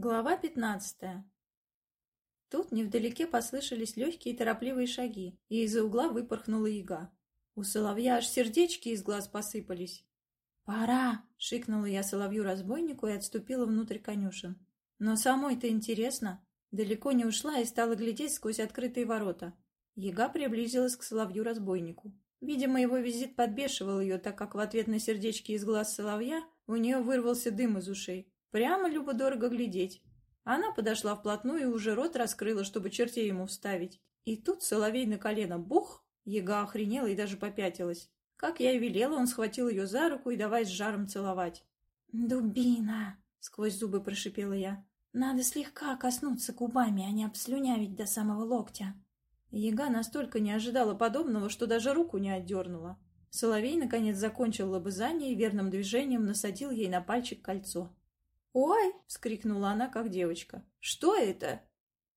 Глава пятнадцатая. Тут невдалеке послышались легкие торопливые шаги, и из-за угла выпорхнула яга. У соловья аж сердечки из глаз посыпались. «Пора!» — шикнула я соловью-разбойнику и отступила внутрь конюшен. Но самой-то интересно. Далеко не ушла и стала глядеть сквозь открытые ворота. Яга приблизилась к соловью-разбойнику. Видимо, его визит подбешивал ее, так как в ответ на сердечки из глаз соловья у нее вырвался дым из ушей. Прямо любо-дорого глядеть. Она подошла вплотную и уже рот раскрыла, чтобы чертей ему вставить. И тут соловей на колено бух, яга охренела и даже попятилась. Как я и велела, он схватил ее за руку и давай с жаром целовать. «Дубина!» — сквозь зубы прошипела я. «Надо слегка коснуться губами, а не обслюнявить до самого локтя». Яга настолько не ожидала подобного, что даже руку не отдернула. Соловей, наконец, закончил лобызание и верным движением насадил ей на пальчик кольцо. «Ой!» — вскрикнула она, как девочка. «Что это?»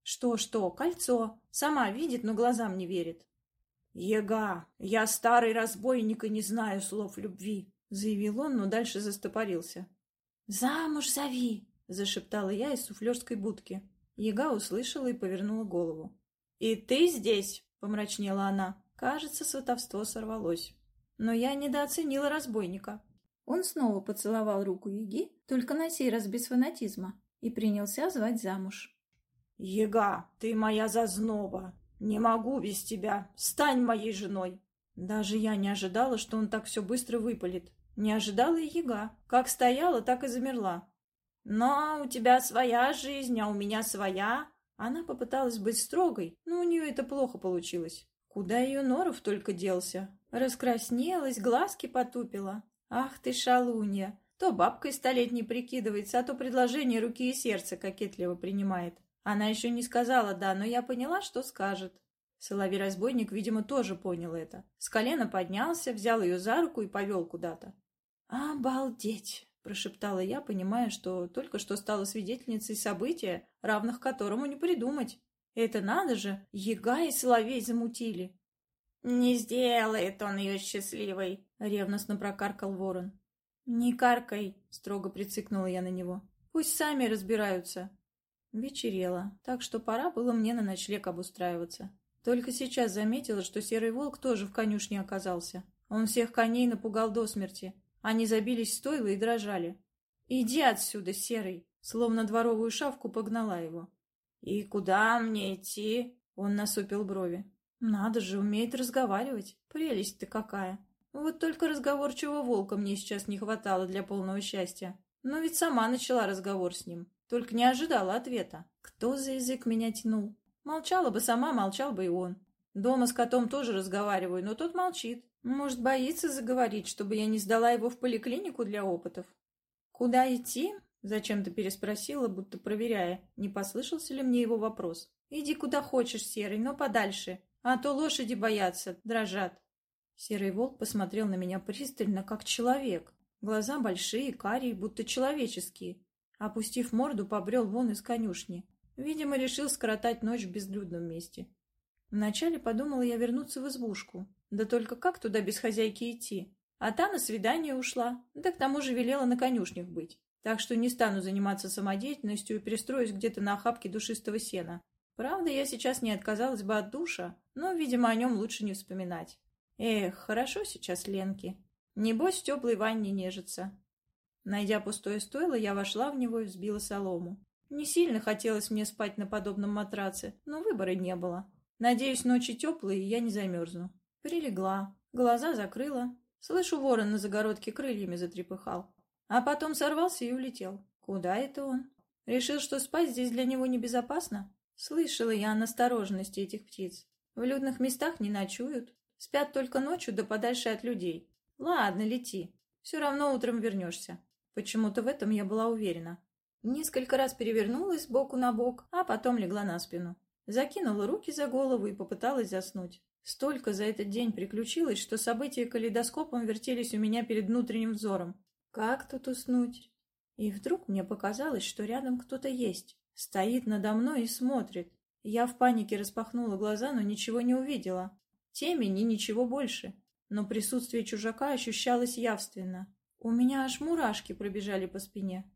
«Что-что? Кольцо. Сама видит, но глазам не верит». «Ега, я старый разбойник и не знаю слов любви», — заявил он, но дальше застопорился. «Замуж зови!» — зашептала я из суфлерской будки. Ега услышала и повернула голову. «И ты здесь?» — помрачнела она. Кажется, сватовство сорвалось. Но я недооценила разбойника. Он снова поцеловал руку Еги, только на сей раз без фанатизма, и принялся звать замуж. «Ега, ты моя зазноба! Не могу без тебя! Стань моей женой!» Даже я не ожидала, что он так все быстро выпалит. Не ожидала и Ега. Как стояла, так и замерла. «Но у тебя своя жизнь, а у меня своя!» Она попыталась быть строгой, но у нее это плохо получилось. Куда ее Норов только делся? Раскраснелась, глазки потупила. Ах ты, шалунья! То бабкой столетней прикидывается, а то предложение руки и сердца кокетливо принимает. Она еще не сказала «да», но я поняла, что скажет. Соловей-разбойник, видимо, тоже понял это. С колена поднялся, взял ее за руку и повел куда-то. «Обалдеть!» — прошептала я, понимая, что только что стала свидетельницей события, равных которому не придумать. Это надо же, яга и соловей замутили. «Не сделает он ее счастливой», — ревностно прокаркал ворон. «Не каркай», — строго прицикнула я на него. «Пусть сами разбираются». Вечерело, так что пора было мне на ночлег обустраиваться. Только сейчас заметила, что серый волк тоже в конюшне оказался. Он всех коней напугал до смерти. Они забились в стойло и дрожали. «Иди отсюда, серый!» Словно дворовую шавку погнала его. «И куда мне идти?» Он насупил брови. Надо же, умеет разговаривать. Прелесть ты какая. Вот только разговорчивого волка мне сейчас не хватало для полного счастья. Но ведь сама начала разговор с ним. Только не ожидала ответа. Кто за язык меня тянул? Молчала бы сама, молчал бы и он. Дома с котом тоже разговариваю, но тот молчит. Может, боится заговорить, чтобы я не сдала его в поликлинику для опытов. «Куда идти?» — зачем-то переспросила, будто проверяя, не послышался ли мне его вопрос. «Иди куда хочешь, Серый, но подальше. А то лошади боятся, дрожат. Серый волк посмотрел на меня пристально, как человек. Глаза большие, карие, будто человеческие. Опустив морду, побрел вон из конюшни. Видимо, решил скоротать ночь в безлюдном месте. Вначале подумала я вернуться в избушку. Да только как туда без хозяйки идти? А та на свидание ушла, да к тому же велела на конюшнях быть. Так что не стану заниматься самодеятельностью и пристроюсь где-то на охапке душистого сена. Правда, я сейчас не отказалась бы от душа, но, видимо, о нем лучше не вспоминать. Эх, хорошо сейчас Ленке. Небось, в теплой ванне нежится. Найдя пустое стойло, я вошла в него и взбила солому. Не сильно хотелось мне спать на подобном матраце, но выбора не было. Надеюсь, ночи теплые, и я не замерзну. Прилегла, глаза закрыла. Слышу, ворон на загородке крыльями затрепыхал. А потом сорвался и улетел. Куда это он? Решил, что спать здесь для него небезопасно? Слышала я о настороженности этих птиц. В людных местах не ночуют. Спят только ночью да подальше от людей. Ладно, лети. Все равно утром вернешься. Почему-то в этом я была уверена. Несколько раз перевернулась боку на бок, а потом легла на спину. Закинула руки за голову и попыталась заснуть. Столько за этот день приключилось, что события калейдоскопом вертелись у меня перед внутренним взором. Как тут уснуть? И вдруг мне показалось, что рядом кто-то есть. Стоит надо мной и смотрит. Я в панике распахнула глаза, но ничего не увидела. Темени ничего больше. Но присутствие чужака ощущалось явственно. У меня аж мурашки пробежали по спине.